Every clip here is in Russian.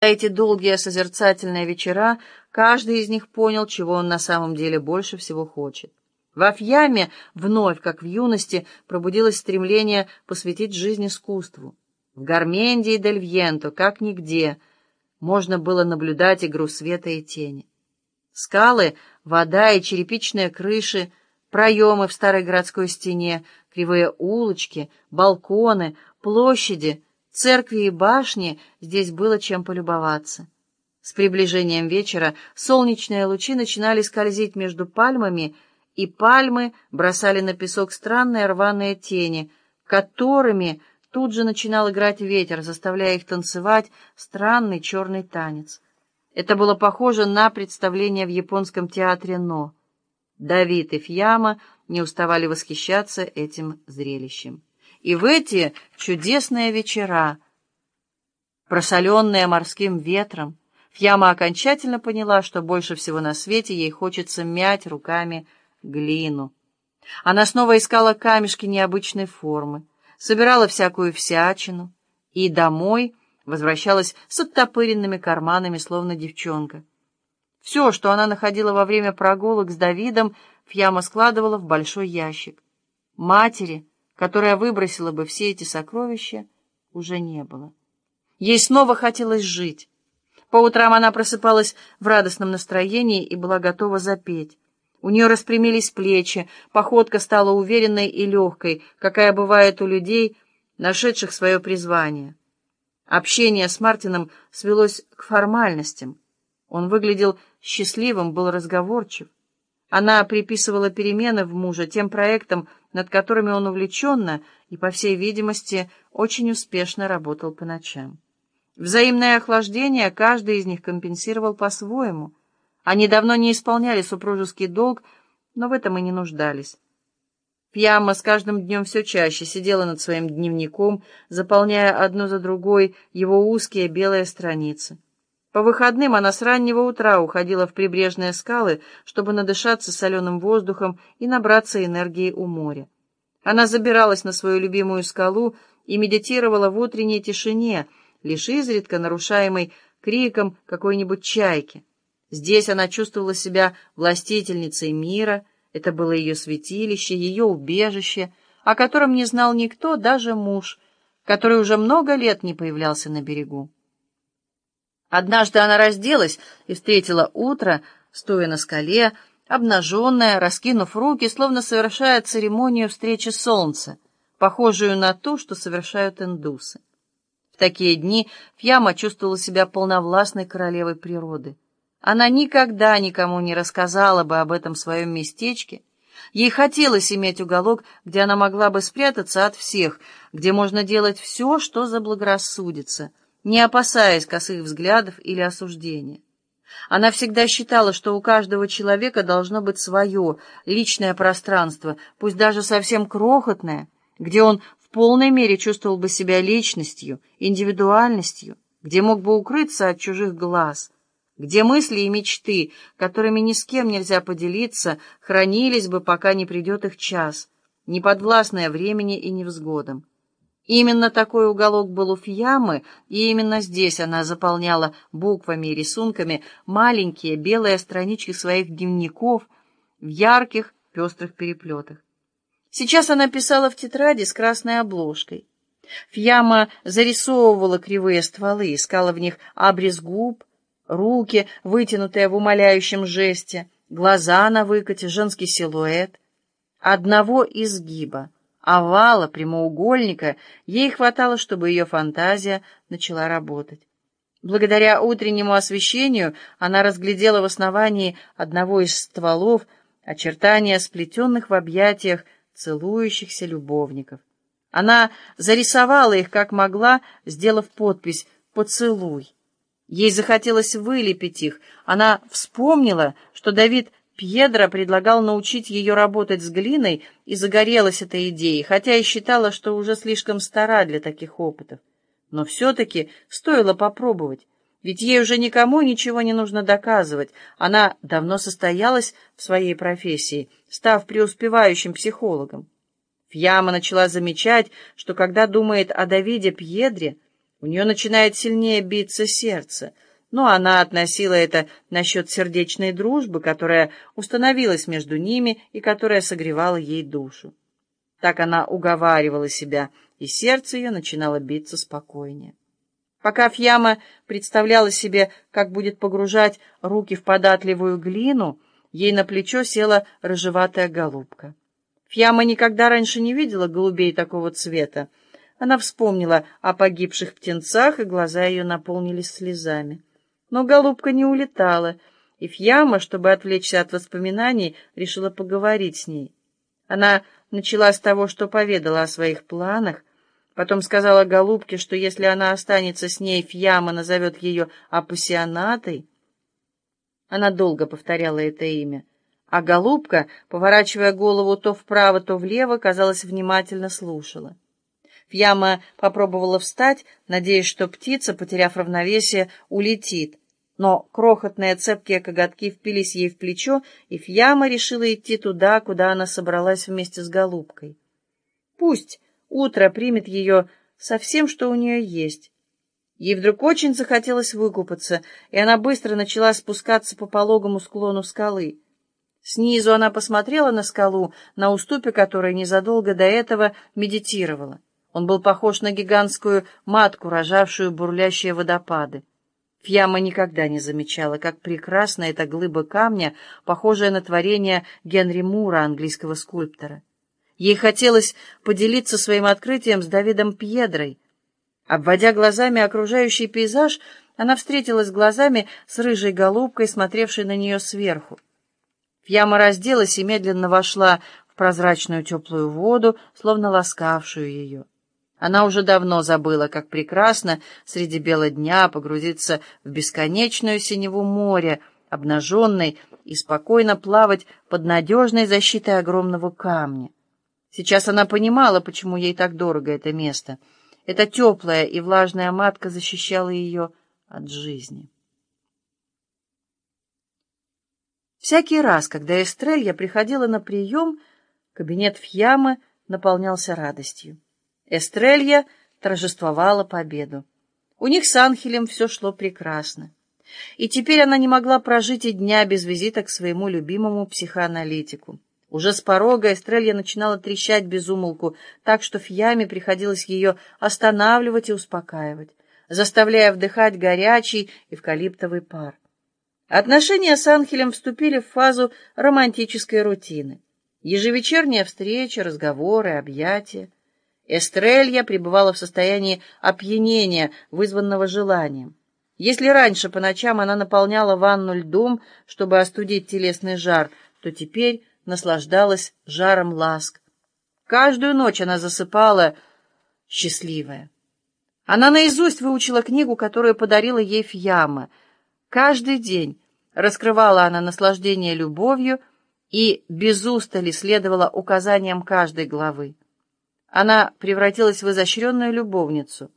эти долгие созерцательные вечера каждый из них понял, чего он на самом деле больше всего хочет. Во Фьяме вновь, как в юности, пробудилось стремление посвятить жизнь искусству. В Гарменде и Дель Вьенто, как нигде, можно было наблюдать игру света и тени. Скалы, вода и черепичные крыши, проемы в старой городской стене, кривые улочки, балконы, площади — Церкви и башни здесь было чем полюбоваться. С приближением вечера солнечные лучи начинали скользить между пальмами, и пальмы бросали на песок странные рваные тени, которыми тут же начинал играть ветер, заставляя их танцевать странный черный танец. Это было похоже на представление в японском театре «Но». Давид и Фьяма не уставали восхищаться этим зрелищем. И в эти чудесные вечера, просоленные морским ветром, Фьяма окончательно поняла, что больше всего на свете ей хочется мять руками глину. Она снова искала камешки необычной формы, собирала всякую всячину и домой возвращалась с оттопыренными карманами, словно девчонка. Все, что она находила во время прогулок с Давидом, Фьяма складывала в большой ящик. Матери — которая выбросила бы все эти сокровища, уже не было. Ей снова хотелось жить. По утрам она просыпалась в радостном настроении и была готова запеть. У нее распрямились плечи, походка стала уверенной и легкой, какая бывает у людей, нашедших свое призвание. Общение с Мартином свелось к формальностям. Он выглядел счастливым, был разговорчив. Она приписывала перемены в муже тем проектам, над которыми он увлеченно и, по всей видимости, очень успешно работал по ночам. Взаимное охлаждение каждый из них компенсировал по-своему. Они давно не исполняли супружеский долг, но в этом и не нуждались. Пьяма с каждым днем все чаще сидела над своим дневником, заполняя одну за другой его узкие белые страницы. По выходным она с раннего утра уходила в прибрежные скалы, чтобы надышаться соленым воздухом и набраться энергии у моря. Она забиралась на свою любимую скалу и медитировала в утренней тишине, лишь изредка нарушаемой криком какой-нибудь чайки. Здесь она чувствовала себя властительницей мира, это было ее святилище, ее убежище, о котором не знал никто, даже муж, который уже много лет не появлялся на берегу. Однажды она разделась и встретила утро, стоя на скале, обнаженная, раскинув руки, словно совершая церемонию встречи солнца, похожую на ту, что совершают индусы. В такие дни Фьяма чувствовала себя полновластной королевой природы. Она никогда никому не рассказала бы об этом своем местечке. Ей хотелось иметь уголок, где она могла бы спрятаться от всех, где можно делать все, что заблагорассудится — не опасаясь косых взглядов или осуждения. Она всегда считала, что у каждого человека должно быть свое личное пространство, пусть даже совсем крохотное, где он в полной мере чувствовал бы себя личностью, индивидуальностью, где мог бы укрыться от чужих глаз, где мысли и мечты, которыми ни с кем нельзя поделиться, хранились бы, пока не придет их час, не подвластное времени и невзгодам. Именно такой уголок был у Фьямы, и именно здесь она заполняла буквами и рисунками маленькие белые странички своих дневников в ярких пестрых переплетах. Сейчас она писала в тетради с красной обложкой. Фьяма зарисовывала кривые стволы, искала в них обрез губ, руки, вытянутые в умоляющем жесте, глаза на выкате, женский силуэт. Одного изгиба — овала, прямоугольника, ей хватало, чтобы ее фантазия начала работать. Благодаря утреннему освещению она разглядела в основании одного из стволов очертания сплетенных в объятиях целующихся любовников. Она зарисовала их как могла, сделав подпись «Поцелуй». Ей захотелось вылепить их. Она вспомнила, что Давид Пьедро предлагал научить ее работать с глиной, и загорелась этой идеей, хотя и считала, что уже слишком стара для таких опытов. Но все-таки стоило попробовать, ведь ей уже никому ничего не нужно доказывать. Она давно состоялась в своей профессии, став преуспевающим психологом. Фьяма начала замечать, что когда думает о Давиде Пьедре, У нее начинает сильнее биться сердце, но она относила это насчет сердечной дружбы, которая установилась между ними и которая согревала ей душу. Так она уговаривала себя, и сердце ее начинало биться спокойнее. Пока Фьяма представляла себе, как будет погружать руки в податливую глину, ей на плечо села рыжеватая голубка. Фьяма никогда раньше не видела голубей такого цвета. Она вспомнила о погибших птенцах, и глаза ее наполнились слезами. Но голубка не улетала, и Фьяма, чтобы отвлечься от воспоминаний, решила поговорить с ней. Она начала с того, что поведала о своих планах, Потом сказала голубке, что если она останется с ней, Фьяма назовет ее Апассионатой. Она долго повторяла это имя, а голубка, поворачивая голову то вправо, то влево, казалось, внимательно слушала. Фьяма попробовала встать, надеясь, что птица, потеряв равновесие, улетит. Но крохотные цепкие коготки впились ей в плечо, и Фьяма решила идти туда, куда она собралась вместе с голубкой. «Пусть!» Утро примет ее со всем, что у нее есть. Ей вдруг очень захотелось выкупаться, и она быстро начала спускаться по пологому склону скалы. Снизу она посмотрела на скалу, на уступе которой незадолго до этого медитировала. Он был похож на гигантскую матку, рожавшую бурлящие водопады. Фьяма никогда не замечала, как прекрасна эта глыба камня, похожая на творение Генри Мура, английского скульптора. Ей хотелось поделиться своим открытием с Давидом Пьедрой. Обводя глазами окружающий пейзаж, она встретилась глазами с рыжей голубкой, смотревшей на нее сверху. Фьяма разделась и медленно вошла в прозрачную теплую воду, словно ласкавшую ее. Она уже давно забыла, как прекрасно среди бела дня погрузиться в бесконечную синеву моря, обнаженной, и спокойно плавать под надежной защитой огромного камня. Сейчас она понимала, почему ей так дорого это место. Эта теплая и влажная матка защищала ее от жизни. Всякий раз, когда Эстрелья приходила на прием, кабинет Фьямы наполнялся радостью. Эстрелья торжествовала победу. У них с Анхелем все шло прекрасно. И теперь она не могла прожить и дня без визита к своему любимому психоаналитику. Уже с порога Эстрелья начинала трещать без умолку, так что Фьяме приходилось ее останавливать и успокаивать, заставляя вдыхать горячий эвкалиптовый пар. Отношения с Анхелем вступили в фазу романтической рутины. Ежевечерняя встреча, разговоры, объятия. Эстрелья пребывала в состоянии опьянения, вызванного желанием. Если раньше по ночам она наполняла ванну льдом, чтобы остудить телесный жар, то теперь наслаждалась жаром ласк. Каждую ночь она засыпала счастливая. Она наизусть выучила книгу, которую подарила ей Фьяма. Каждый день раскрывала она наслаждение любовью и без устали следовала указаниям каждой главы. Она превратилась в изощренную любовницу,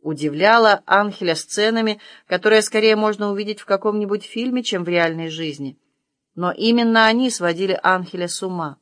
удивляла Анхеля сценами, которые скорее можно увидеть в каком-нибудь фильме, чем в реальной жизни. Но именно они сводили Анхеля с ума.